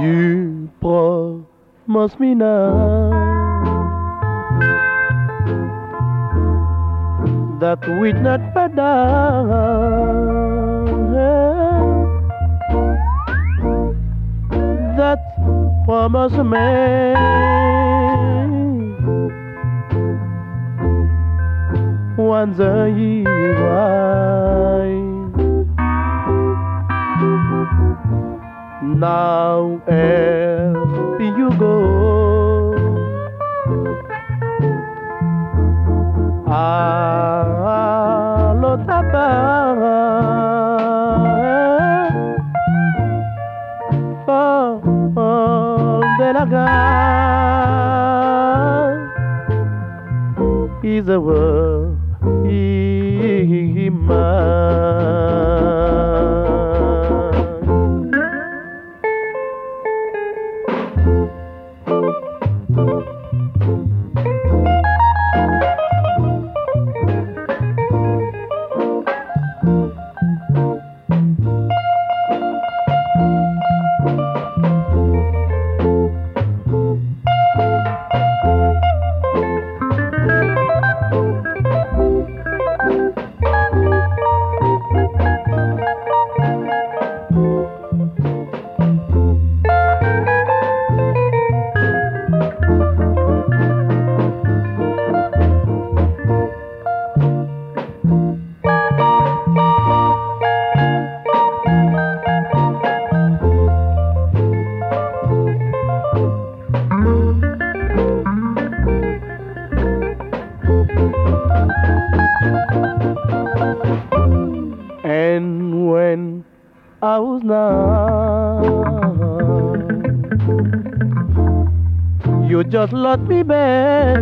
You promise me now that we'd not That promise me once a year. Now where you go. Allo Fall de la gare Is I was nine, you just let me back.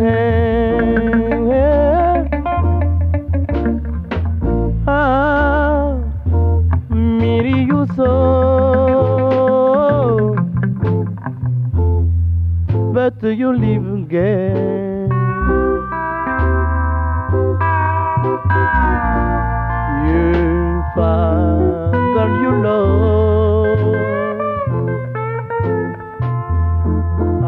Ah, me you so, but you leave again. You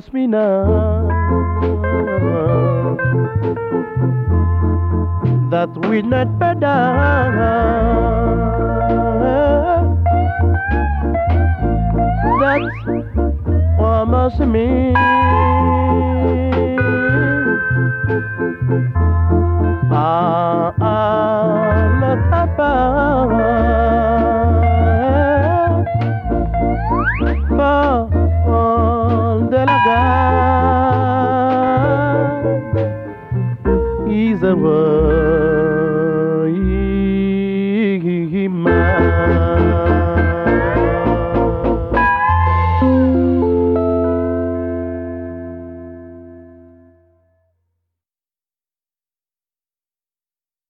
lost me now. That will not better. That's what must mean. Ah, ah, ah the world.